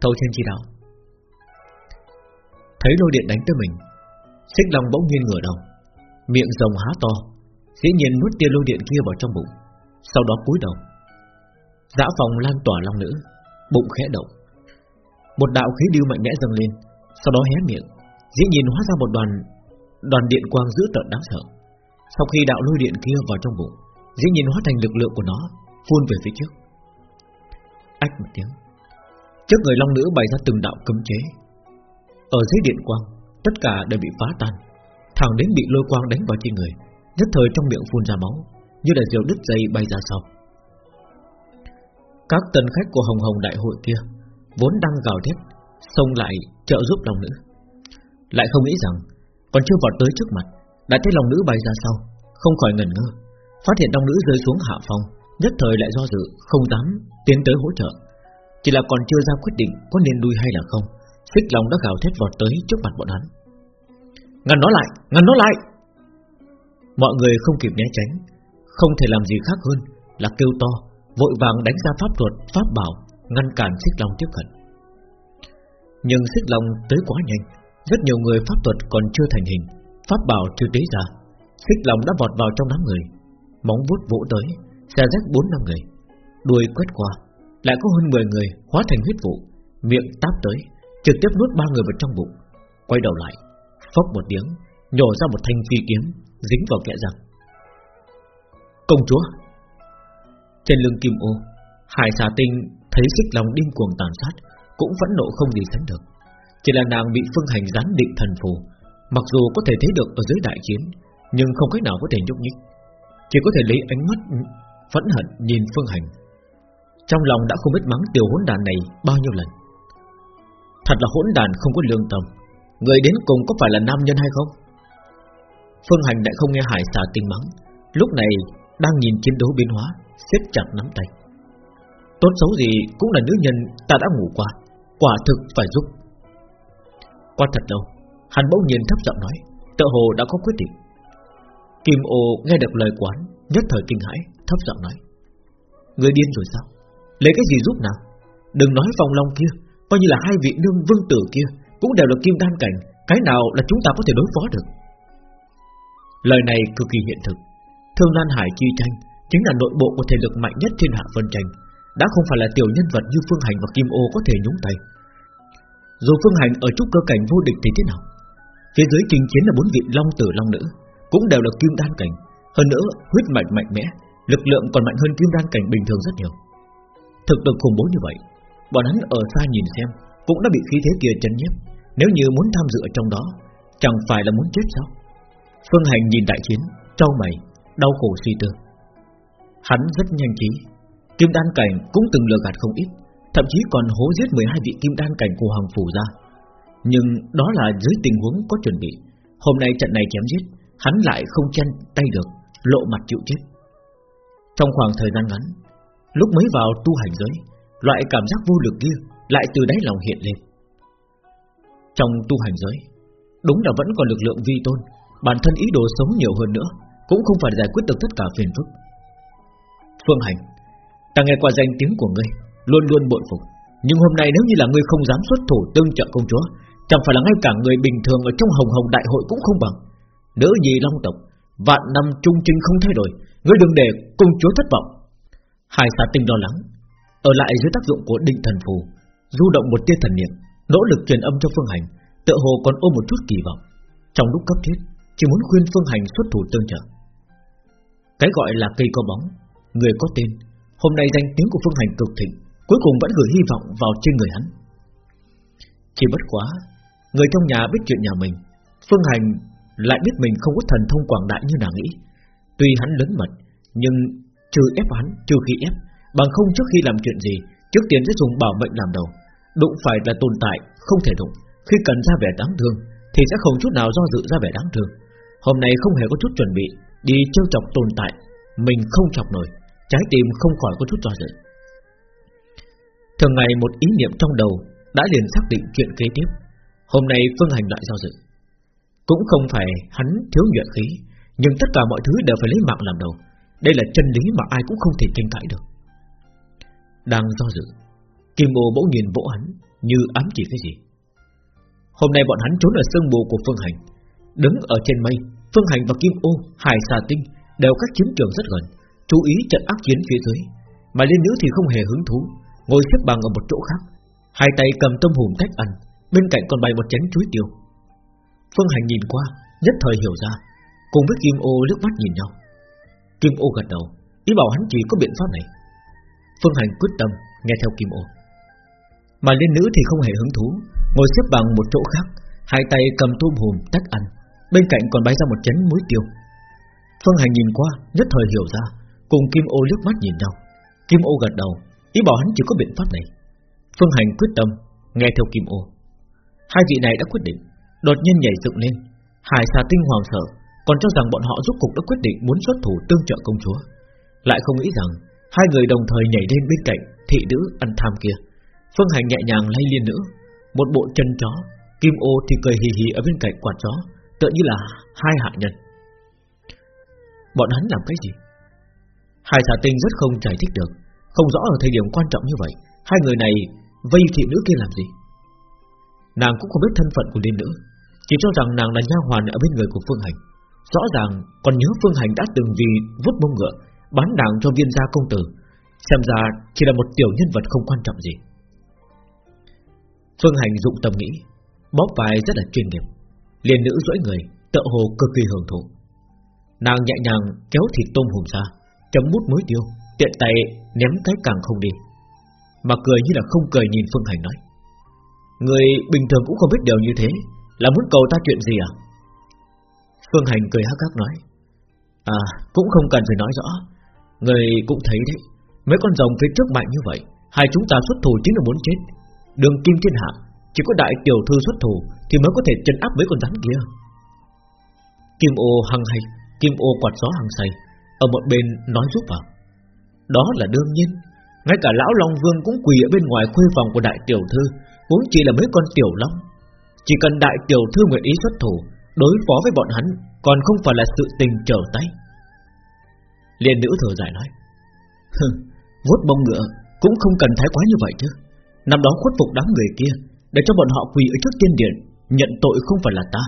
Thâu thiên chi đạo. Thấy lôi điện đánh tới mình, Xích long bỗng nhiên ngửa đầu, Miệng rồng há to, Dĩ nhiên nuốt tia lôi điện kia vào trong bụng, Sau đó cúi đầu. Dã phòng lan tỏa long nữ, Bụng khẽ động. Một đạo khí điêu mạnh mẽ dâng lên, Sau đó hé miệng, Dĩ nhiên hóa ra một đoàn Đoàn điện quang dữ tợn đáng sợ. Sau khi đạo lôi điện kia vào trong bụng, Dĩ nhiên hóa thành lực lượng của nó, Phun về phía trước. Ách một tiếng. Trước người long nữ bày ra từng đạo cấm chế. Ở dưới điện quang, Tất cả đều bị phá tan. Thẳng đến bị lôi quang đánh vào trên người, Nhất thời trong miệng phun ra máu, Như là diều đứt dây bay ra sau. Các tân khách của Hồng Hồng Đại hội kia, Vốn đang gào thét, Xông lại trợ giúp long nữ. Lại không nghĩ rằng, Còn chưa vọt tới trước mặt, Đã thấy long nữ bay ra sau, Không khỏi ngẩn ngơ. Phát hiện long nữ rơi xuống hạ phòng, Nhất thời lại do dự, Không dám tiến tới hỗ trợ. Chỉ là còn chưa ra quyết định có nên đuôi hay là không Xích lòng đã gào thét vọt tới trước mặt bọn hắn. Ngăn nó lại, ngăn nó lại! Mọi người không kịp né tránh Không thể làm gì khác hơn Là kêu to, vội vàng đánh ra pháp thuật Pháp bảo, ngăn cản xích long tiếp cận. Nhưng xích long tới quá nhanh Rất nhiều người pháp thuật còn chưa thành hình Pháp bảo chưa tế ra Xích long đã vọt vào trong đám người Móng vuốt vỗ tới Xe rách bốn năm người Đuôi quét qua lại có hơn 10 người hóa thành huyết vụ, Miệng táp tới, Trực tiếp nuốt ba người vào trong bụng. Quay đầu lại, Phốc một tiếng, Nhổ ra một thanh phi kiếm, Dính vào kẽ răng. Công chúa! Trên lưng kim ô, Hải xà tinh thấy xích lòng điên cuồng tàn sát, Cũng vẫn nộ không gì sánh được. Chỉ là nàng bị phương hành gián định thần phù, Mặc dù có thể thấy được ở dưới đại chiến, Nhưng không cách nào có thể nhúc nhích. Chỉ có thể lấy ánh mắt Phẫn hận nhìn phương hành trong lòng đã không biết mắng tiểu hỗn đàn này Bao nhiêu lần. Thật là hỗn đàn không có lương tâm. Người đến cùng có phải là nam nhân hay không? Phương Hành lại không nghe hải xà tinh mắng. Lúc này đang nhìn chiến đấu biến hóa, siết chặt nắm tay. Tốt xấu gì cũng là nữ nhân ta đã ngủ qua, Quả thực phải giúp. Qua thật lâu Hắn bỗng nhiên thấp giọng nói Tự hồ đã có quyết định. Kim ô nghe được lời quán, Nhất thời kinh hãi, thấp giọng nói, Người điên rồi sao? Lấy cái gì giúp nào? Đừng nói vòng long kia, Coi như là hai vị nương vương tử kia Cũng đều là kim đan cảnh, Cái nào là chúng ta có thể đối phó được? Lời này cực kỳ hiện thực. Thương Lan Hải chi tranh Chính là nội bộ của thể lực mạnh nhất thiên hạ phân tranh, Đã không phải là tiểu nhân vật như Phương Hành và Kim Ô có thể nhúng tay. Dù Phương Hành ở trúc cơ cảnh vô địch thì thế nào? Phía dưới trình chiến là bốn vị long tử, long nữ, Cũng đều là kim đan cảnh. Hơn nữa, huyết mạch mạnh mẽ, Lực lượng còn mạnh hơn kim đan cảnh bình thường rất nhiều. Thực lực khủng bố như vậy Bọn hắn ở xa nhìn xem Cũng đã bị khí thế kia chấn nhiếp. Nếu như muốn tham dự ở trong đó Chẳng phải là muốn chết sao? Phương Hành nhìn đại chiến Trao mày, đau khổ suy tư. Hắn rất nhanh trí Kim đan cảnh cũng từng lừa gạt không ít Thậm chí còn hố giết 12 vị kim đan cảnh của Hoàng Phủ ra. Nhưng đó là dưới tình huống có chuẩn bị Hôm nay trận này chém giết Hắn lại không chen tay được Lộ mặt chịu chết. Trong khoảng thời gian ngắn Lúc mới vào tu hành giới, Loại cảm giác vô lực kia Lại từ đáy lòng hiện lên. Trong tu hành giới, Đúng là vẫn còn lực lượng vi tôn, Bản thân ý đồ sống nhiều hơn nữa Cũng không phải giải quyết được tất cả phiền phức. Phương Hành, Ta nghe qua danh tiếng của ngươi, Luôn luôn bội phục. Nhưng hôm nay nếu như là ngươi không dám xuất thủ tương trợ công chúa, Chẳng phải là ngay cả người bình thường Ở trong hồng hồng đại hội cũng không bằng. Nữ gì long tộc, Vạn năm trung trinh không thay đổi, Ngươi đừng để công chúa thất vọng. Hai xà tinh lo lắng, Ở lại dưới tác dụng của định thần phù, Du động một tia thần niệm, Nỗ lực truyền âm cho Phương Hành Tự hồ còn ôm một chút kỳ vọng. Trong lúc cấp thiết, chỉ muốn khuyên Phương Hành xuất thủ tương trợ. Cái gọi là cây có bóng, Người có tên, Hôm nay danh tiếng của Phương Hành cực thịnh, Cuối cùng vẫn gửi hy vọng vào trên người hắn. Chỉ bất quá, Người trong nhà biết chuyện nhà mình, Phương Hành lại biết mình không có thần thông quảng đại như nàng nghĩ. Tuy hắn lớn mật, Nhưng trừ ép hắn trừ khi ép, Bằng không trước khi làm chuyện gì, Trước tiên sẽ dùng bảo mệnh làm đầu. Đụng phải là tồn tại, không thể đụng. Khi cần ra vẻ đáng thương, Thì sẽ không chút nào do dự ra vẻ đáng thương. Hôm nay không hề có chút chuẩn bị, Đi trêu chọc tồn tại, Mình không chọc nổi, Trái tim không khỏi có chút do dự. Thường ngày một ý niệm trong đầu Đã liền xác định chuyện kế tiếp. Hôm nay Phương Hành lại do dự. Cũng không phải hắn thiếu nhuận khí, Nhưng tất cả mọi thứ đều phải lấy mạng làm đầu. Đây là chân lý mà ai cũng không thể tranh cãi được. Đang do dự Kim ô bỗng nhìn vỗ hắn Như ám chỉ cái gì. Hôm nay bọn hắn trốn ở sương mù của Phương Hành Đứng ở trên mây Phương Hành và Kim Ô, Hải Xà Tinh Đều cách chiến trường rất gần Chú ý trận ác chiến phía dưới. Mà liên nữ thì không hề hứng thú Ngồi xếp bằng ở một chỗ khác Hai tay cầm tôm hùm cách ăn Bên cạnh còn bày một chén chuối tiêu. Phương Hành nhìn qua Nhất thời hiểu ra Cùng với Kim Ô lướt mắt nhìn nhau. Kim Ô gật đầu, Ý bảo hắn chỉ có biện pháp này. Phương Hành quyết tâm, nghe theo Kim Ô. Mà liên nữ thì không hề hứng thú, Ngồi xếp bằng một chỗ khác, Hai tay cầm tôm hùm tách ăn, Bên cạnh còn bày ra một chén muối tiêu. Phương Hành nhìn qua, Nhất thời hiểu ra, Cùng Kim Ô liếc mắt nhìn nhau. Kim Ô gật đầu, Ý bảo hắn chỉ có biện pháp này. Phương Hành quyết tâm, nghe theo Kim Ô. Hai vị này đã quyết định, Đột nhiên nhảy dựng lên Hải xà tinh hoàng sợ còn cho rằng bọn họ rốt cục đã quyết định muốn xuất thủ tương trợ công chúa. Lại không nghĩ rằng Hai người đồng thời nhảy lên bên cạnh Thị nữ ăn tham kia. Phương Hành nhẹ nhàng lay liên nữ, Một bộ chân chó, Kim ô thì cười hì hì ở bên cạnh quạt chó Tựa như là hai hạ nhân. Bọn hắn làm cái gì? Hai xà tinh rất không giải thích được, Không rõ ở thời điểm quan trọng như vậy, Hai người này vây thị nữ kia làm gì? Nàng cũng không biết thân phận của liên nữ, Chỉ cho rằng nàng là nha hoàn ở bên người của Phương Hành. Rõ ràng còn nhớ Phương Hành đã từng vì vút bông ngựa, Bán nàng cho viên gia công tử. Xem ra chỉ là một tiểu nhân vật không quan trọng gì. Phương Hành dụng tâm nghĩ, Bóp vai rất là chuyên nghiệp. Liền nữ duỗi người Tợ hồ cực kỳ hưởng thụ. Nàng nhẹ nhàng kéo thịt tôm hùm ra, Chấm bút muối tiêu, Tiện tay ném cái càng không đi. Mà cười như là không cười nhìn Phương Hành nói, Người bình thường cũng không biết điều như thế, Là muốn cầu ta chuyện gì à? Phương Hành cười hắc hắc nói À cũng không cần phải nói rõ. Người cũng thấy đấy, Mấy con rồng phía trước mạnh như vậy, Hai chúng ta xuất thủ chính là muốn chết. Đường kim thiên hạ, Chỉ có đại tiểu thư xuất thủ Thì mới có thể chân áp mấy con rắn kia. Kim ô hăng hay Kim ô quạt gió hăng say, Ở một bên nói giúp vào. Đó là đương nhiên, Ngay cả lão Long Vương cũng quỳ ở bên ngoài khuê phòng của đại tiểu thư Cũng chỉ là mấy con tiểu long. Chỉ cần đại tiểu thư nguyện ý xuất thủ Đối phó với bọn hắn Còn không phải là sự tình trở tay. Liên nữ thở dài nói Hừ, vuốt bông ngựa Cũng không cần thái quá như vậy chứ. Năm đó khuất phục đám người kia Để cho bọn họ quỳ ở trước tiên điện Nhận tội không phải là ta.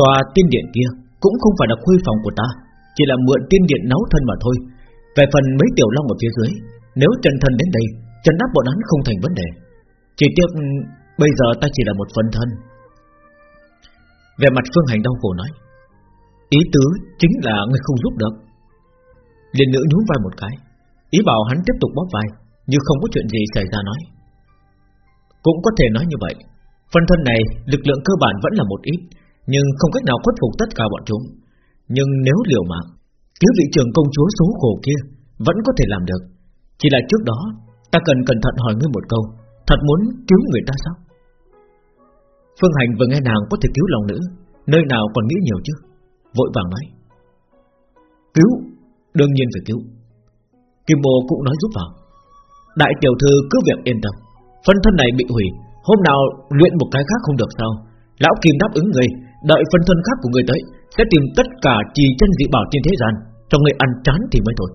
Tòa tiên điện kia Cũng không phải là khuê phòng của ta Chỉ là mượn tiên điện nấu thân mà thôi. Về phần mấy tiểu long ở phía dưới Nếu trần thần đến đây Trần áp bọn hắn không thành vấn đề. Chỉ tiếc bây giờ ta chỉ là một phần thân về mặt phương hành đau khổ nói, Ý tứ chính là người không giúp được. Liên nữ nhún vai một cái, Ý bảo hắn tiếp tục bóp vai, Như không có chuyện gì xảy ra nói. Cũng có thể nói như vậy Phần thân này lực lượng cơ bản vẫn là một ít, Nhưng không cách nào khuất phục tất cả bọn chúng. Nhưng nếu liều mạng Cứu vị trưởng công chúa số khổ kia Vẫn có thể làm được. Chỉ là trước đó, Ta cần cẩn thận hỏi ngươi một câu, Thật muốn cứu người ta sao? Phương Hành vừa nghe nàng có thể cứu lòng nữ, Nơi nào còn nghĩ nhiều chứ? Vội vàng nói. Cứu, Đương nhiên phải cứu. Kim Bồ cũng nói giúp vào. Đại tiểu thư cứ việc yên tâm. Phân thân này bị hủy, Hôm nào luyện một cái khác không được sao? Lão Kim đáp ứng người, Đợi phân thân khác của người tới, Sẽ tìm tất cả trì chân dị bảo trên thế gian, Cho người ăn chán thì mới thôi.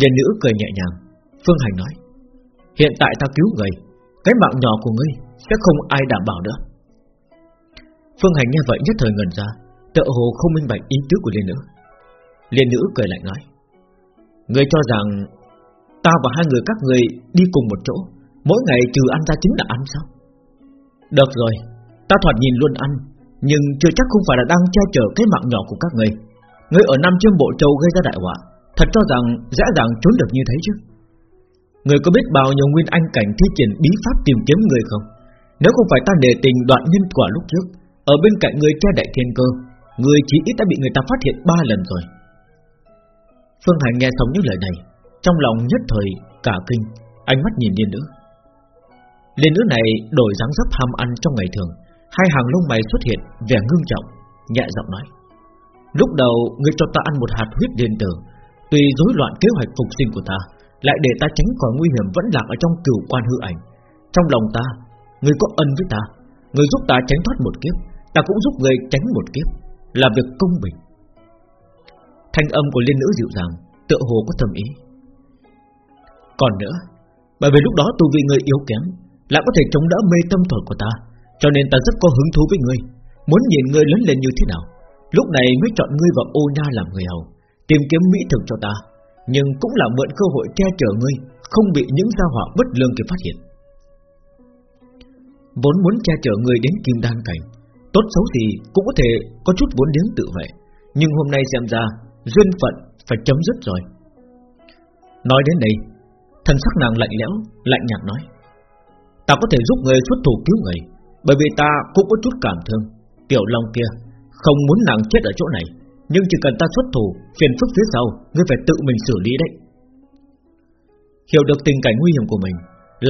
Liên nữ cười nhẹ nhàng. Phương Hành nói, Hiện tại ta cứu người, Cái mạng nhỏ của ngươi sẽ không ai đảm bảo nữa. Phương Hành nghe vậy nhất thời ngần ra Tự hồ không minh bạch ý tứ của Liên nữ. Liên nữ cười lạnh nói Người cho rằng Ta và hai người các người đi cùng một chỗ, Mỗi ngày trừ ăn ra chính là ăn sao? Được rồi, Ta thoạt nhìn luôn ăn, Nhưng chưa chắc không phải là đang che chở cái mạng nhỏ của các người Người ở Nam Trương Bộ Châu gây ra đại họa, Thật cho rằng dễ dàng trốn được như thế chứ. Người có biết bao nhiêu nguyên anh cảnh thi triển bí pháp tìm kiếm người không? Nếu không phải ta nề tình đoạn nhân quả lúc trước, Ở bên cạnh người che đại thiên cơ, Người chỉ ít đã bị người ta phát hiện ba lần rồi. Phương Hải nghe xong những lời này, Trong lòng nhất thời cả kinh, Ánh mắt nhìn liên nữ. Liên nữ này đổi dáng dấp ham ăn trong ngày thường, Hai hàng lông mày xuất hiện Vẻ ngưng trọng, Nhẹ giọng nói. Lúc đầu người cho ta ăn một hạt huyết điện tử Tùy rối loạn kế hoạch phục sinh của ta, Lại để ta tránh khỏi nguy hiểm vẫn lạc ở trong cửu quan hư ảnh. Trong lòng ta Ngươi có ân với ta, người giúp ta tránh thoát một kiếp, Ta cũng giúp người tránh một kiếp, Là việc công bình. Thanh âm của liên nữ dịu dàng, Tựa hồ có thầm ý. Còn nữa, Bởi vì lúc đó tu vi người yếu kém, Lại có thể chống đỡ mê tâm thuật của ta, Cho nên ta rất có hứng thú với ngươi, Muốn nhìn ngươi lớn lên như thế nào. Lúc này mới chọn ngươi và ô nha làm người hầu, Tìm kiếm mỹ thực cho ta, Nhưng cũng là mượn cơ hội che chở ngươi, Không bị những gia họa bất lương kia phát hiện. Vốn muốn che chở người đến kim đan cảnh, Tốt xấu gì cũng có thể có chút vốn liếng tự vệ. Nhưng hôm nay xem ra, Duyên phận phải chấm dứt rồi. Nói đến đây, Thần sắc nàng lạnh lẽo, Lạnh nhạt nói, Ta có thể giúp người xuất thủ cứu người, Bởi vì ta cũng có chút cảm thương. Tiểu Long kia, Không muốn nàng chết ở chỗ này, Nhưng chỉ cần ta xuất thủ, Phiền phức phía sau, Ngươi phải tự mình xử lý đấy. Hiểu được tình cảnh nguy hiểm của mình,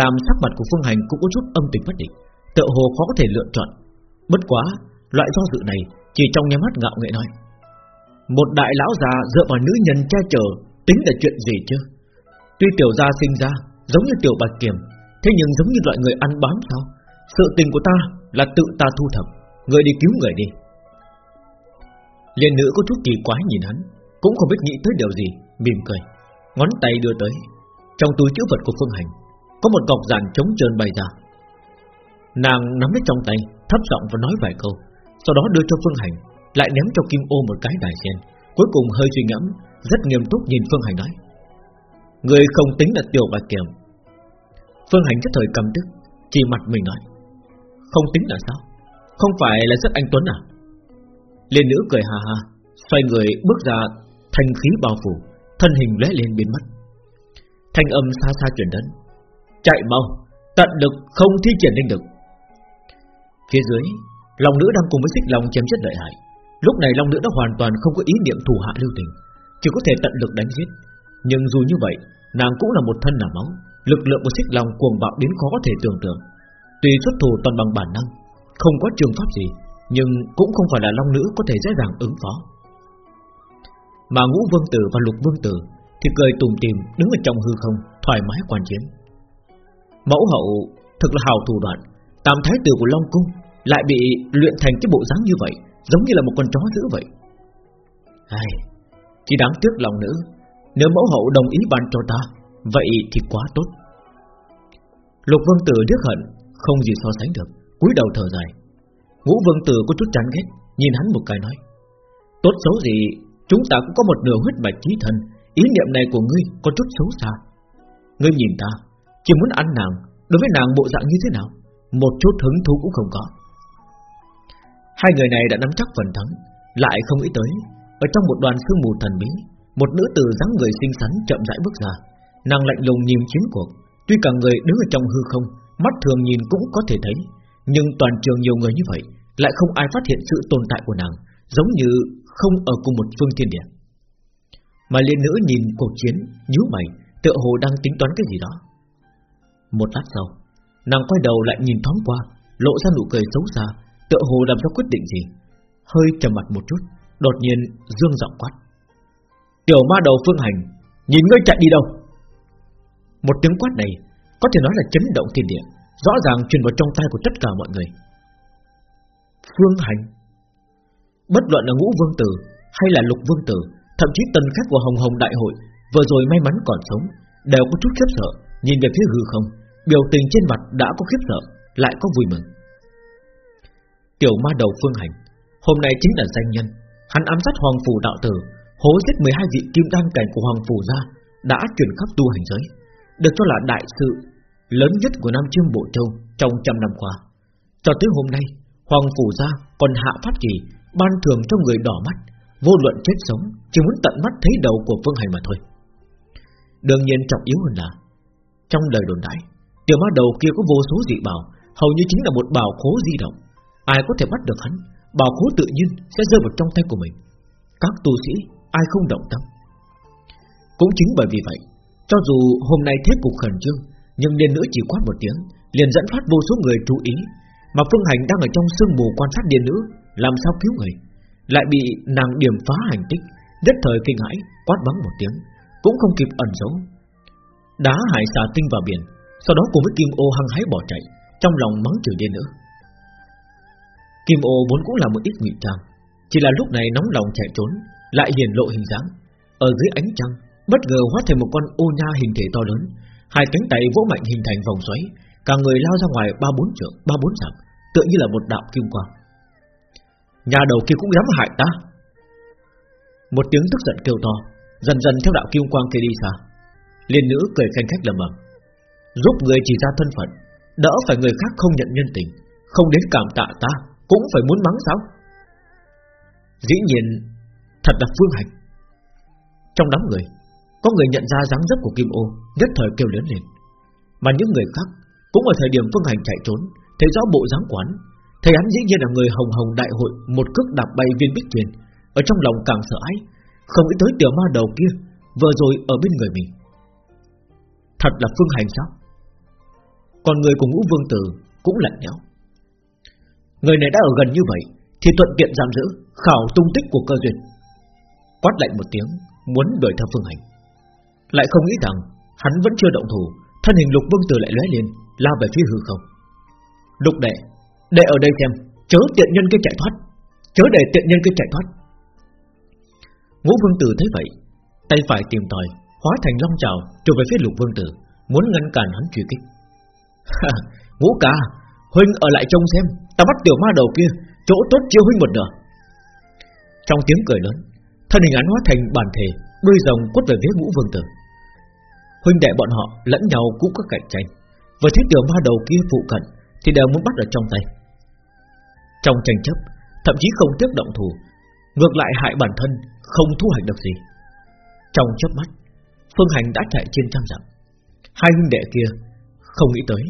Làm sắc mặt của Phương Hành cũng có chút âm tình bất định. Tự hồ khó có thể lựa chọn. Bất quá, Loại do dự này Chỉ trong nhà mắt ngạo nghệ nói Một đại lão già dựa vào nữ nhân che chở Tính là chuyện gì chứ? Tuy tiểu gia sinh ra Giống như tiểu bạch kiểm, Thế nhưng giống như loại người ăn bám sao Sự tình của ta là tự ta thu thập, Người đi cứu người đi. Liên nữ có chút kỳ quái nhìn hắn, Cũng không biết nghĩ tới điều gì, Mỉm cười, Ngón tay đưa tới. Trong túi chữ vật của Phương Hành, Có một cọc giản chống trơn bày ra. Nàng nắm lấy trong tay, Thấp giọng và nói vài câu, Sau đó đưa cho Phương Hành, Lại ném cho Kim Ô một cái đài sen, Cuối cùng hơi suy ngẫm, Rất nghiêm túc nhìn Phương Hành nói. Người không tính là tiểu bạch kiểm. Phương Hành nhất thời cầm tức, Chỉ mặt mình nói. Không tính là sao? Không phải là rất anh Tuấn à? Liên nữ cười hà hà Xoay người bước ra, Thanh khí bao phủ, Thân hình lóe lên biến mất. Thanh âm xa xa chuyển đến. Chạy mau, Tận lực không thi triển linh lực. Phía dưới, Long nữ đang cùng với xích long chém chết lợi hại. Lúc này long nữ đã hoàn toàn không có ý niệm thủ hạ lưu tình, Chỉ có thể tận lực đánh giết. Nhưng dù như vậy, Nàng cũng là một thân là máu, Lực lượng của xích long cuồng bạo đến khó có thể tưởng tượng. Tuy xuất thủ toàn bằng bản năng, Không có trường pháp gì, Nhưng cũng không phải là long nữ có thể dễ dàng ứng phó. Mà ngũ vương tử và lục vương tử Thì cười tùng tìm đứng ở trong hư không, Thoải mái quan chiến. Mẫu hậu thực là hào thủ đoạn Tam thái tử của Long Cung Lại bị luyện thành cái bộ dáng như vậy Giống như là một con chó dữ vậy. Ai, Chỉ đáng tiếc lòng nữ Nếu mẫu hậu đồng ý ban cho ta Vậy thì quá tốt. Lục vương tử điếc hận Không gì so sánh được cúi đầu thở dài. Ngũ vương tử có chút chán ghét Nhìn hắn một cái nói Tốt xấu gì Chúng ta cũng có một nửa huyết mạch trí thân Ý niệm này của ngươi có chút xấu xa. Ngươi nhìn ta Chỉ muốn ăn nàng Đối với nàng bộ dạng như thế nào? Một chút hứng thú cũng không có. Hai người này đã nắm chắc phần thắng, Lại không nghĩ tới. Ở trong một đoàn sương mù thần bí, Một nữ tử dáng người xinh xắn chậm rãi bước ra. Nàng lạnh lùng nhìn chiến cuộc, Tuy cả người đứng ở trong hư không, Mắt thường nhìn cũng có thể thấy. Nhưng toàn trường nhiều người như vậy, Lại không ai phát hiện sự tồn tại của nàng, Giống như không ở cùng một phương thiên địa. Mà liên nữ nhìn cuộc chiến, nhíu mày, Tựa hồ đang tính toán cái gì đó. Một lát sau Nàng quay đầu lại nhìn thoáng qua, Lộ ra nụ cười xấu xa, Tựa hồ làm ra quyết định gì. Hơi trầm mặt một chút, Đột nhiên dương giọng quát. Tiểu ma đầu phương hành, Nhìn ngươi chạy đi đâu? Một tiếng quát này Có thể nói là chấn động thiên địa, Rõ ràng truyền vào trong tay của tất cả mọi người. Phương hành? Bất luận là ngũ vương tử Hay là lục vương tử, Thậm chí tân khách của hồng hồng đại hội, Vừa rồi may mắn còn sống, Đều có chút khiếp sợ, Nhìn về phía hư không. Biểu tình trên mặt đã có khiếp sợ, Lại có vui mừng. Tiểu ma đầu phương hành, Hôm nay chính là danh nhân. Hắn ám sát hoàng phủ đạo tử, Hố giết 12 vị kim đan cảnh của hoàng phủ ra, Đã chuyển khắp tu hành giới. Được cho là đại sự Lớn nhất của Nam Trương Bộ Châu Trong trăm năm qua. Cho tới hôm nay, Hoàng phủ ra còn hạ phát chỉ, Ban thường cho người đỏ mắt, Vô luận chết sống, Chỉ muốn tận mắt thấy đầu của phương hành mà thôi. Đương nhiên trọng yếu hơn là, Trong lời đồn đại Tiểu ma đầu kia có vô số dị bảo, Hầu như chính là một bảo khố di động. Ai có thể bắt được hắn, Bảo khố tự nhiên sẽ rơi vào trong tay của mình. Các tu sĩ, ai không động tâm? Cũng chính bởi vì vậy, Cho dù hôm nay thế cục khẩn trương, Nhưng liên nữ chỉ quát một tiếng, Liền dẫn phát vô số người chú ý, Mà Phương Hành đang ở trong sương mù quan sát điên nữ, Làm sao cứu người? Lại bị nàng điểm phá hành tích, Nhất thời kinh hãi, quát bắn một tiếng, Cũng không kịp ẩn giấu. Đá hải xà tinh vào biển sau đó cùng với kim ô hăng hái bỏ chạy Trong lòng mắng chửi điên nữa Kim ô vốn cũng là một ít ngụy trang Chỉ là lúc này nóng lòng chạy trốn Lại hiển lộ hình dáng Ở dưới ánh trăng Bất ngờ hóa thành một con ô nha hình thể to lớn Hai cánh tay vỗ mạnh hình thành vòng xoáy Cả người lao ra ngoài ba bốn trượng, ba bốn dặm, tựa như là một đạo kim quang. Nhà đầu kia cũng dám hại ta. Một tiếng tức giận kêu to, dần dần theo đạo kim quang kia đi xa. Liên nữ cười khanh khách lầm bầm, giúp người chỉ ra thân phận, đỡ phải người khác không nhận nhân tình, không đến cảm tạ ta, cũng phải muốn mắng sao? Dĩ nhiên, thật là phương hành. Trong đám người, có người nhận ra dáng dấp của Kim Ô, nhất thời kêu lớn lên. Mà những người khác cũng ở thời điểm phương hành chạy trốn, thấy rõ bộ dáng quán, thấy hắn dĩ nhiên là người hồng hồng đại hội một cước đạp bay viên bích truyền, ở trong lòng càng sợ hãi, không nghĩ tới tiểu ma đầu kia vừa rồi ở bên người mình. Thật là phương hành sao? Còn người của ngũ vương tử cũng lạnh lẽo. Người này đã ở gần như vậy, thì thuận tiện giam giữ, khảo tung tích của cơ duyên. Quát lạnh một tiếng, muốn đuổi theo phương hành. Lại không nghĩ rằng hắn vẫn chưa động thủ, thân hình lục vương tử lại lóe lên, lao về phía hư không. Lục đệ, đệ ở đây xem, chớ tiện nhân cái chạy thoát, chớ để tiện nhân cái chạy thoát. Ngũ vương tử thấy vậy, tay phải tìm tòi, hóa thành long trào, trở về phía lục vương tử, muốn ngăn cản hắn truy kích. Ngũ ca, huynh ở lại trông xem, ta bắt tiểu ma đầu kia, chỗ tốt chiêu huynh một nửa. Trong tiếng cười lớn, thân hình án hóa thành bản thể, đuôi rồng quất về phía ngũ vương tử. Huynh đệ bọn họ lẫn nhau cũng có cạnh tranh, và thấy tiểu ma đầu kia phụ cận thì đều muốn bắt ở trong tay. Trong tranh chấp, thậm chí không tiếc động thủ, ngược lại hại bản thân, không thu hoạch được gì. Trong chớp mắt, Phương Hành đã chạy trên trăm dặm. Hai huynh đệ kia không nghĩ tới,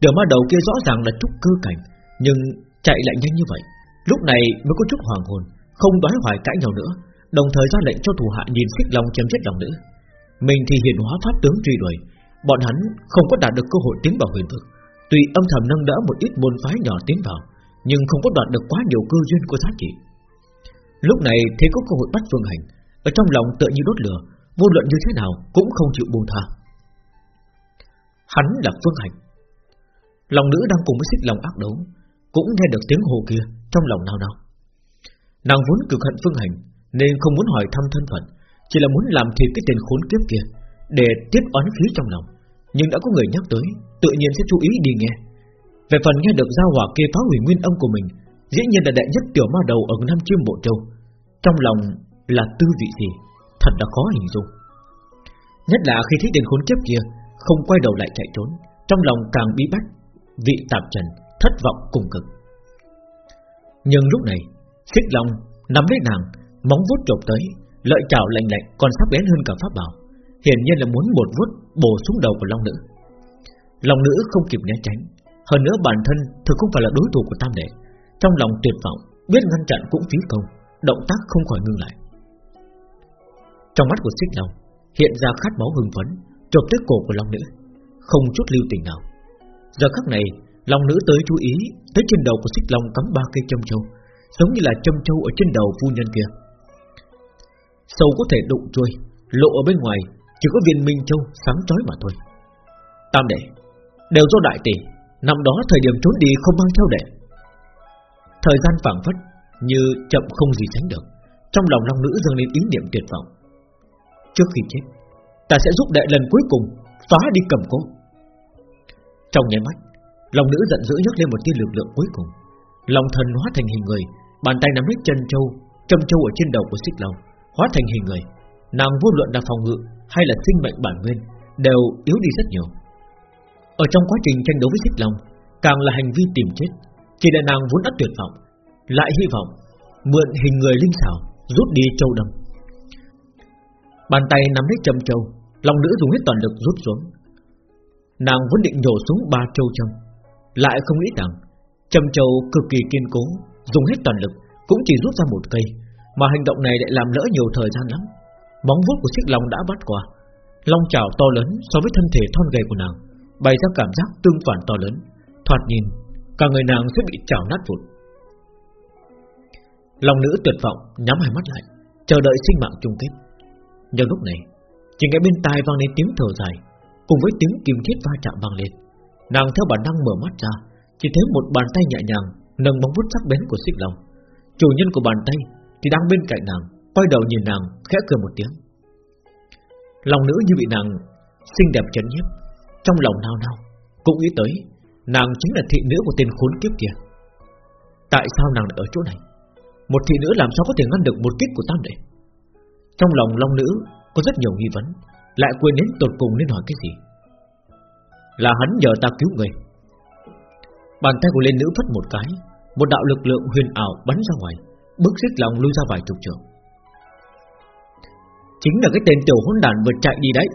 tiểu ma đầu kia rõ ràng là trúc cơ cảnh, nhưng chạy lại nhanh như vậy, lúc này mới có chút hoàng hồn, không đoán hoài cãi nhau nữa, đồng thời ra lệnh cho thủ hạ nhìn xích long chém giết lòng nữ. Mình thì hiện hóa pháp tướng truy đuổi, bọn hắn không có đạt được cơ hội tiến vào huyền vực, tuy âm thầm nâng đỡ một ít môn phái nhỏ tiến vào, nhưng không có đoạt được quá nhiều cơ duyên của giá trị. Lúc này thế có cơ hội bắt Phương Hành, ở trong lòng tự như đốt lửa, vô luận như thế nào cũng không chịu buông tha. Hắn là Phương Hành. Lòng nữ đang cùng với xích lòng ác đấu, cũng nghe được tiếng hồ kia trong lòng nào nào. Nàng vốn cực hận Phương Hành, nên không muốn hỏi thăm thân phận, chỉ là muốn làm thịt cái tên khốn kiếp kia, để tiết oán khí trong lòng. Nhưng đã có người nhắc tới, tự nhiên sẽ chú ý đi nghe. Về phần nghe được giao hỏa kia phá hủy nguyên âm của mình, dĩ nhiên là đệ nhất tiểu ma đầu ở Nam Chiêm Bộ Châu. Trong lòng là tư vị gì, thật là khó hình dung. Nhất là khi thấy tên khốn kiếp kia không quay đầu lại chạy trốn, trong lòng càng bí bách, vị tạp trần, thất vọng cùng cực. Nhưng lúc này, xích long nắm lấy nàng, móng vuốt chộp tới, lợi chảo lạnh lạnh còn sắc bén hơn cả pháp bảo, hiển nhiên là muốn một vuốt bổ xuống đầu của long nữ. Long nữ không kịp né tránh, hơn nữa bản thân thực không phải là đối thủ của tam đệ, trong lòng tuyệt vọng, biết ngăn chặn cũng phí công, động tác không khỏi ngưng lại. Trong mắt của xích long hiện ra khát máu hưng phấn, chộp tới cổ của long nữ, không chút lưu tình nào. Giờ khắc này, long nữ tới chú ý tới trên đầu của xích long cắm ba cây châm châu, giống như là châm châu ở trên đầu phu nhân kia. Sâu có thể đụng trôi, lộ ở bên ngoài chỉ có viên minh châu sáng chói mà thôi. Tam đệ, đều do đại tỷ, năm đó thời điểm trốn đi không mang theo đệ. Thời gian phảng phất như chậm không gì sánh được, trong lòng long nữ dâng lên ý niệm tuyệt vọng. Trước khi chết, ta sẽ giúp đệ lần cuối cùng phá đi cầm cố. Trong nháy mắt, lòng nữ giận dữ nhấc lên một tia lực lượng cuối cùng, lòng thần hóa thành hình người, bàn tay nắm lấy chân châu, châm châu ở trên đầu của xích long, hóa thành hình người. Nàng vô luận là phòng ngự hay là sinh mệnh bản nguyên đều yếu đi rất nhiều. Ở trong quá trình tranh đấu với xích long, càng là hành vi tìm chết, chỉ là nàng vốn đã tuyệt vọng, lại hy vọng mượn hình người linh xảo rút đi châu đâm. Bàn tay nắm lấy châm châu, lòng nữ dùng hết toàn lực rút xuống. Nàng vốn định nhổ xuống ba châu châm, lại không nghĩ rằng châm châu cực kỳ kiên cố, dùng hết toàn lực cũng chỉ rút ra một cây, mà hành động này lại làm lỡ nhiều thời gian lắm. Móng vuốt của chiếc lòng đã bắt qua, long chảo to lớn so với thân thể thon gầy của nàng, bày ra cảm giác tương phản to lớn, thoạt nhìn cả người nàng sẽ bị chảo nát vụn. Lòng nữ tuyệt vọng nhắm hai mắt lại, chờ đợi sinh mạng chung kết. Nhưng lúc này, chỉ nghe bên tai vang lên tiếng thở dài, cùng với tiếng kim thiết va chạm vang lên. Nàng theo bản năng mở mắt ra, chỉ thấy một bàn tay nhẹ nhàng nâng bóng vút sắc bén của xích lòng Chủ nhân của bàn tay thì đang bên cạnh nàng, quay đầu nhìn nàng, khẽ cười một tiếng. Lòng nữ như bị nàng xinh đẹp chấn nhiếp, trong lòng nao nao, cũng nghĩ tới Nàng chính là thị nữ của tên khốn kiếp kia Tại sao nàng lại ở chỗ này Một thị nữ làm sao có thể ngăn được một kích của tam đệ trong lòng long nữ, Có rất nhiều nghi vấn, Lại quên đến tột cùng nên hỏi cái gì. Là hắn nhờ ta cứu người. Bàn tay của lên nữ phất một cái, Một đạo lực lượng huyền ảo bắn ra ngoài Bước xích lòng lui ra vài chục trường Chính là cái tên tiểu hỗn đàn vừa chạy đi đấy.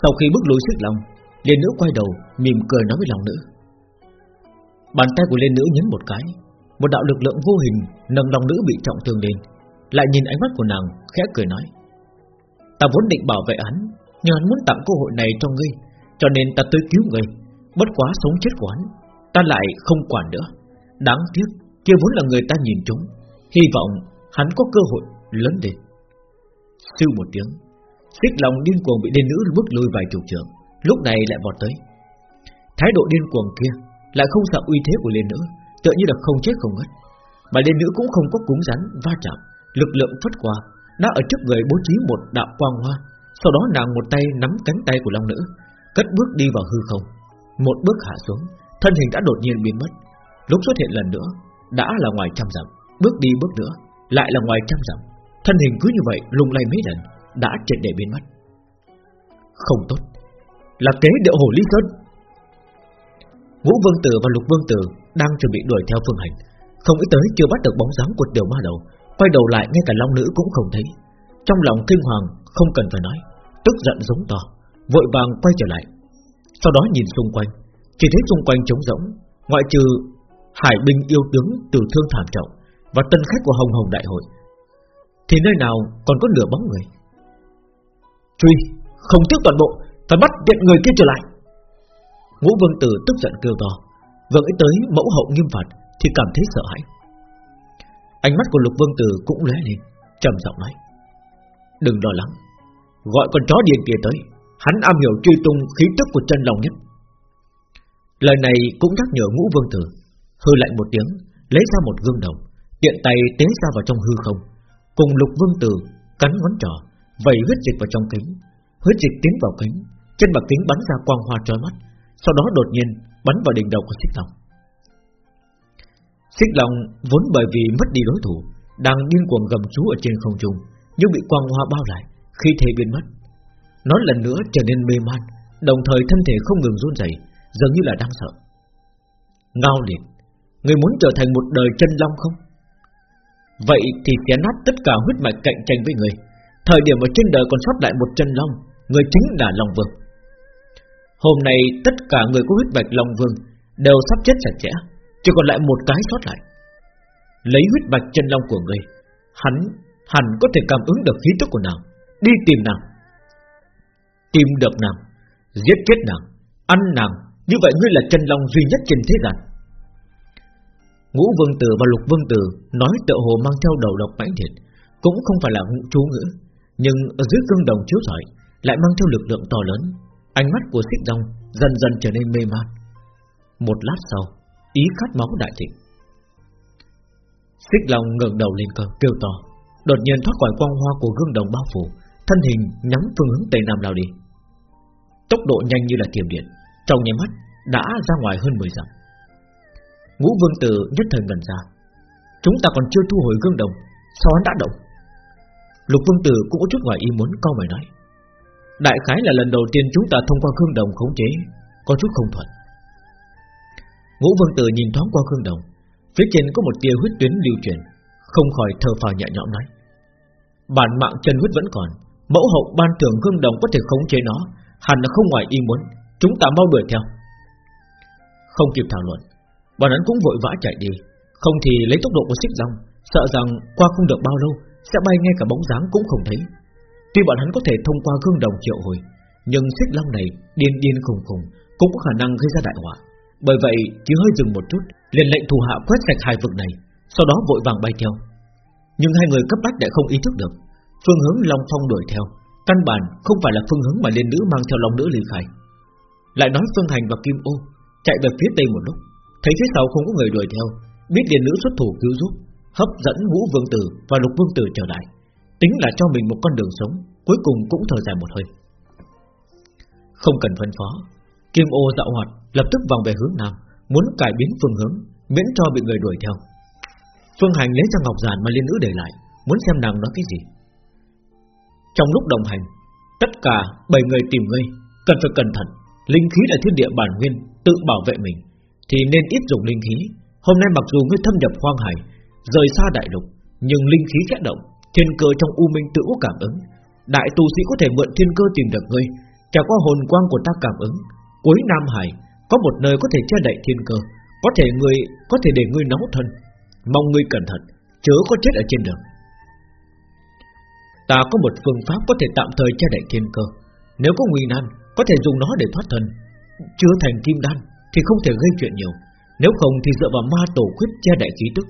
Sau khi bước lùi xích lòng, Liên nữ quay đầu, Mỉm cười nói với lòng nữ. Bàn tay của liên nữ nhấn một cái, Một đạo lực lượng vô hình nâng lòng nữ bị trọng thương lên. Lại nhìn ánh mắt của nàng, Khẽ cười nói. Ta vốn định bảo vệ hắn, Nhưng hắn muốn tặng cơ hội này cho ngươi, Cho nên ta tới cứu ngươi. Bất quá sống chết của hắn, Ta lại không quản nữa. Đáng tiếc, kia vốn là người ta nhìn chúng. Hy vọng hắn có cơ hội lớn lên. Sư một tiếng, Xích lòng điên cuồng bị đen nữ bước lùi vài chục trường, Lúc này lại vọt tới. Thái độ điên cuồng kia Lại không sợ uy thế của liên nữ, Tựa như là không chết không ngất. Mà liên nữ cũng không có cúng rắn, va chạm. Lực lượng phất qua, Đã ở trước người bố trí một đạo quang hoa, Sau đó nàng một tay nắm cánh tay của long nữ, Cất bước đi vào hư không. Một bước hạ xuống, Thân hình đã đột nhiên biến mất. Lúc xuất hiện lần nữa, Đã là ngoài trăm dặm. Bước đi bước nữa, Lại là ngoài trăm dặm. Thân hình cứ như vậy lung lay mấy lần, Đã triệt để biến mất. Không tốt. Là kế điệu hồ ly sơn. Vũ Vương Tử và Lục Vương Tử Đang chuẩn bị đuổi theo phương hành. Không nghĩ tới chưa bắt được bóng dáng của tiểu ma đầu Quay đầu lại ngay cả long nữ cũng không thấy. Trong lòng kinh hoàng, không cần phải nói, Tức giận giống to, Vội vàng quay trở lại. Sau đó nhìn xung quanh, Chỉ thấy xung quanh trống rỗng, Ngoại trừ Hải binh yêu tướng từ thương thảm trọng Và tân khách của Hồng Hồng Đại hội. Thì nơi nào còn có nửa bóng người? Truy, Không tiếc toàn bộ, Phải bắt điện người kia trở lại. Ngũ Vương Tử tức giận kêu to Vừa nghĩ tới mẫu hậu nghiêm phạt Thì cảm thấy sợ hãi. Ánh mắt của Lục Vương Tử cũng lóe lên, trầm giọng nói. Đừng lo lắng, Gọi con chó điên kia tới, Hắn am hiểu truy tung khí tức của chân lòng nhất. Lời này cũng nhắc nhở ngũ vương tử, Hư lạnh một tiếng, Lấy ra một gương đồng, Tiện tay tế ra vào trong hư không, Cùng lục vương tử cắn ngón trỏ, Vẩy huyết dịch vào trong kính. Huyết dịch tiến vào kính, Trên mặt kính bắn ra quang hoa trói mắt, Sau đó đột nhiên bắn vào đỉnh đầu của xích long. Xích long vốn bởi vì mất đi đối thủ, Đang điên cuồng gầm chú ở trên không trung, Nhưng bị quang hoa bao lại, Khi thể biến mất. Nó lần nữa trở nên mê man, Đồng thời thân thể không ngừng run rẩy, Dường như là đang sợ. Ngao liệt, Người muốn trở thành một đời chân long không? Vậy thì xé nát tất cả huyết mạch cạnh tranh với người. Thời điểm ở trên đời còn sót lại một chân long, Người chính là Long Vương. Hôm nay tất cả người có huyết mạch Long Vương Đều sắp chết sạch sẽ. Chỉ còn lại một cái sót lại. Lấy huyết bạch chân long của người Hắn Hẳn có thể cảm ứng được khí tức của nàng, Đi tìm nàng. Tìm được nàng, Giết chết nàng, Ăn nàng, Như vậy ngươi là chân long duy nhất trên thế gian. Ngũ vương tử và lục vương tử Nói tự hồ mang theo đầu độc mãnh liệt, Cũng không phải là ngũ chú ngữ, Nhưng ở dưới cương đồng chiếu rọi Lại mang theo lực lượng to lớn, Ánh mắt của xích long dần dần trở nên mê man. Một lát sau Ý khát máu đại thịnh. Xích long ngẩng đầu lên cơn, kêu to, Đột nhiên thoát khỏi quang hoa của gương đồng bao phủ, Thân hình nhắm phương hướng tây nam lao đi. Tốc độ nhanh như là tiềm điện, Trong nháy mắt đã ra ngoài hơn 10 dặm. Ngũ vương tử nhất thời ngẩn ra. Chúng ta còn chưa thu hồi gương đồng, Sao hắn đã động? Lục vương tử cũng có chút ngoài ý muốn câu mày nói, Đại khái là lần đầu tiên chúng ta thông qua gương đồng khống chế, Có chút không thuận. Ngũ vương tử nhìn thoáng qua gương đồng. Phía trên có một tia huyết tuyến lưu truyền, Không khỏi thở phào nhẹ nhõm nói. Bản mạng chân huyết vẫn còn, Mẫu hậu ban thưởng gương đồng có thể khống chế nó, Hẳn là không ngoài ý muốn, Chúng ta mau đuổi theo. Không kịp thảo luận, Bọn hắn cũng vội vã chạy đi. Không thì lấy tốc độ của xích long Sợ rằng qua không được bao lâu, Sẽ bay ngay cả bóng dáng cũng không thấy. Tuy bọn hắn có thể thông qua gương đồng triệu hồi, Nhưng xích long này điên điên khùng khùng, Cũng có khả năng gây ra đại họa. Bởi vậy, chỉ hơi dừng một chút, liền lệnh thủ hạ quét sạch hai vực này, Sau đó vội vàng bay theo. Nhưng hai người cấp bách lại không ý thức được. Phương hướng Long Phong đuổi theo, Căn bản không phải là phương hướng mà liên nữ mang theo Long nữ ly khai. Lại nói Phương Hành và Kim Ô, Chạy về phía tây một lúc, Thấy phía sau không có người đuổi theo, Biết liên nữ xuất thủ cứu giúp, Hấp dẫn ngũ vương tử và lục vương tử trở lại, Tính là cho mình một con đường sống, Cuối cùng cũng thở dài một hơi. Không cần phân phó, Kim ô dạo hoạt Lập tức vòng về hướng Nam, Muốn cải biến phương hướng, Miễn cho bị người đuổi theo. Phương Hành lấy ra ngọc giản mà liên nữ để lại, Muốn xem nàng nói cái gì. Trong lúc đồng hành, Tất cả bảy người tìm ngươi, Cần phải cẩn thận. Linh khí là thiên địa bản nguyên, Tự bảo vệ mình, Thì nên ít dùng linh khí. Hôm nay mặc dù ngươi thâm nhập hoang hải, Rời xa đại lục, Nhưng linh khí khẽ động, Thiên cơ trong u minh tự có cảm ứng. Đại tu sĩ có thể mượn thiên cơ tìm được ngươi, trải qua hồn quang của ta cảm ứng. Cuối Nam Hải có một nơi có thể che đậy thiên cơ, Có thể người, có thể để ngươi nóng thân. Mong ngươi cẩn thận, Chớ có chết ở trên đường. Ta có một phương pháp có thể tạm thời che đậy thiên cơ. Nếu có nguy nan, Có thể dùng nó để thoát thân. Chưa thành kim đan Thì không thể gây chuyện nhiều. Nếu không thì dựa vào ma tổ khuyết che đậy khí tức,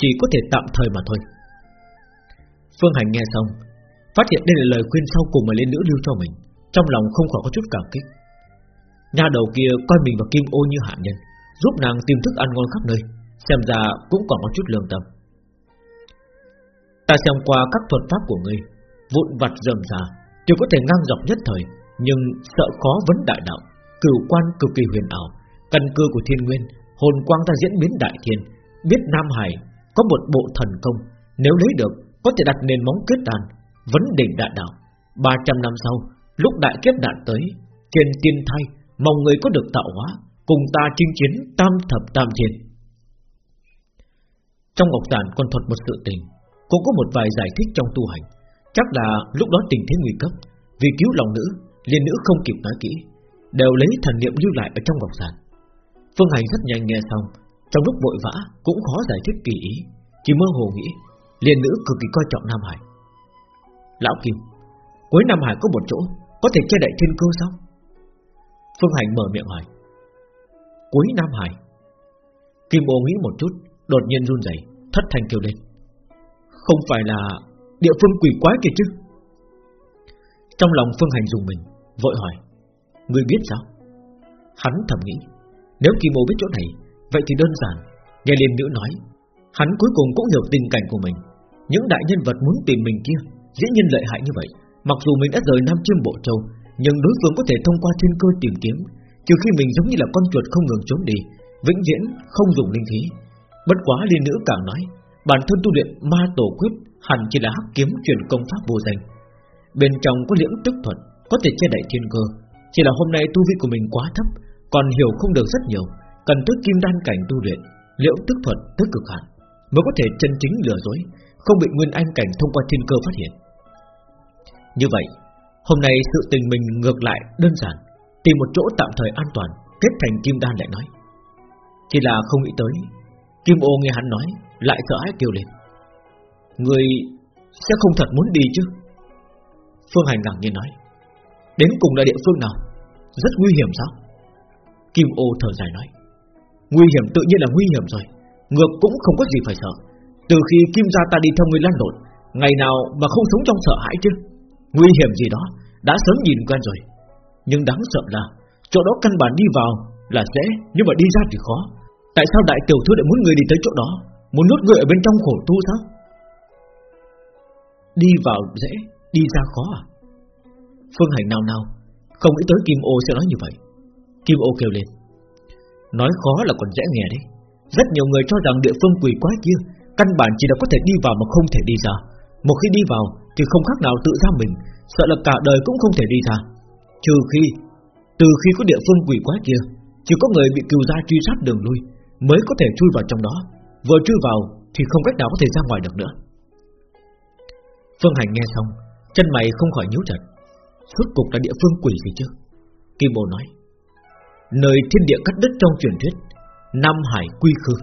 Chỉ có thể tạm thời mà thôi. Phương Hành nghe xong, Phát hiện đây là lời khuyên sau cùng mà lên nữ lưu cho mình. Trong lòng không khỏi có chút cảm kích. Nhà đầu kia coi mình và Kim ô như hạ nhân, Giúp nàng tìm thức ăn ngon khắp nơi, Xem ra cũng còn có chút lương tâm. Ta xem qua các thuật pháp của ngươi, Vụn vặt rầm rà Chưa có thể ngang dọc nhất thời, Nhưng sợ khó vấn đại đạo, Cửu quan cực kỳ huyền ảo, Căn cơ của thiên nguyên, Hồn quang ta diễn biến đại thiên, Biết Nam Hải có một bộ thần công, Nếu lấy được, có thể đặt nền móng kết đàn Vấn đỉnh đại đạo. 300 năm sau, Lúc đại kiếp đạn tới, Trên tiên thai Mong người có được tạo hóa, Cùng ta chinh chiến tam thập tam thiên. Trong ngọc giản còn thuật một sự tình, Cũng có một vài giải thích trong tu hành. Chắc là lúc đó tình thế nguy cấp, Vì cứu lòng nữ Liên nữ không kịp nói kỹ, Đều lấy thần niệm lưu lại ở trong ngọc giản Phương Hành rất nhanh nghe xong, Trong lúc vội vã cũng khó giải thích kỳ ý, Chỉ mơ hồ nghĩ Liên nữ cực kỳ coi trọng Nam Hải. Lão Kim, Cuối Nam Hải có một chỗ, Có thể che đậy thiên cơ sao? Phương Hành mở miệng hỏi. Cuối Nam Hải, Kim ô nghĩ một chút, Đột nhiên run rẩy, Thất thanh kêu lên. Không phải là địa phương quỷ quái kia chứ? Trong lòng Phương Hành dùng mình, Vội hỏi. Người biết sao? Hắn thầm nghĩ, Nếu Kim ô biết chỗ này, Vậy thì đơn giản, Nghe liên nữ nói, Hắn cuối cùng cũng hiểu tình cảnh của mình. Những đại nhân vật muốn tìm mình kia, Dĩ nhiên lợi hại như vậy, Mặc dù mình đã rời Nam Chiêm Bộ Châu nhưng đối phương có thể thông qua thiên cơ tìm kiếm, Trừ khi mình giống như là con chuột không ngừng trốn đi, Vĩnh viễn không dùng linh khí. Bất quá liên nữ càng nói, Bản thân tu luyện ma tổ quyết Hẳn chỉ là hắc kiếm truyền công pháp vô danh. Bên trong có liễm tức thuật, Có thể che đậy thiên cơ. Chỉ là hôm nay tu vi của mình quá thấp, Còn hiểu không được rất nhiều, Cần tới kim đan cảnh tu luyện, Liễu tức thuật tới cực hạn, Mới có thể chân chính lừa dối, Không bị nguyên anh cảnh thông qua thiên cơ phát hiện. Như vậy Hôm nay sự tình mình ngược lại đơn giản. Tìm một chỗ tạm thời an toàn, Kết thành kim đan lại nói. Chỉ là không nghĩ tới, Kim ô nghe hắn nói, Lại sợ hãi kêu lên. Người sẽ không thật muốn đi chứ? Phương Hành ngạc nhiên nói. Đến cùng là địa phương nào? Rất nguy hiểm sao? Kim ô thở dài nói. Nguy hiểm tự nhiên là nguy hiểm rồi. Ngược cũng không có gì phải sợ. Từ khi Kim gia ta đi theo người lan lộn, Ngày nào mà không sống trong sợ hãi chứ? Nguy hiểm gì đó, Đã sớm nhìn quen rồi. Nhưng đáng sợ là, Chỗ đó căn bản đi vào là dễ, Nhưng mà đi ra thì khó. Tại sao đại tiểu thư lại muốn người đi tới chỗ đó, Muốn nuốt người ở bên trong khổ tu sao? Đi vào dễ, Đi ra khó à? Phương Hành nào nào Không nghĩ tới Kim Ô sẽ nói như vậy. Kim Ô kêu lên, Nói khó là còn dễ nghe đấy. Rất nhiều người cho rằng địa phương quỷ quái kia Căn bản chỉ là có thể đi vào mà không thể đi ra. Một khi đi vào thì không khác nào tự ra mình, Sợ là cả đời cũng không thể đi ra Trừ khi, Từ khi có địa phương quỷ quái kia, Chỉ có người bị cừu gia truy sát đường lui Mới có thể chui vào trong đó, Vừa chui vào thì không cách nào có thể ra ngoài được nữa. Phương Hành nghe xong, Chân mày không khỏi nhíu chặt. Suốt cục là địa phương quỷ gì chứ? Kim Bồ nói, Nơi thiên địa cắt đất trong truyền thuyết, Nam Hải quy khư.